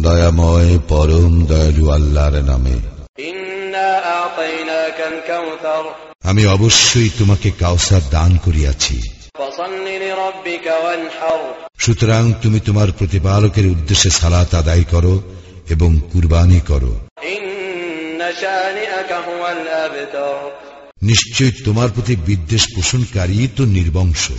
দয়াময় পরম দয়ালু আল্লাহর নামে। আমি অবশ্যই তোমাকে কাউসার দান করিয়াছি। সুতরাং তুমি তোমার প্রতিপালকের উদ্দেশ্যে সালাত আদায় করো এবং কুরবানি করো। নিশ্চয় তোমার প্রতি বিদ্বেষ পোষণকারী তো নির্বংশ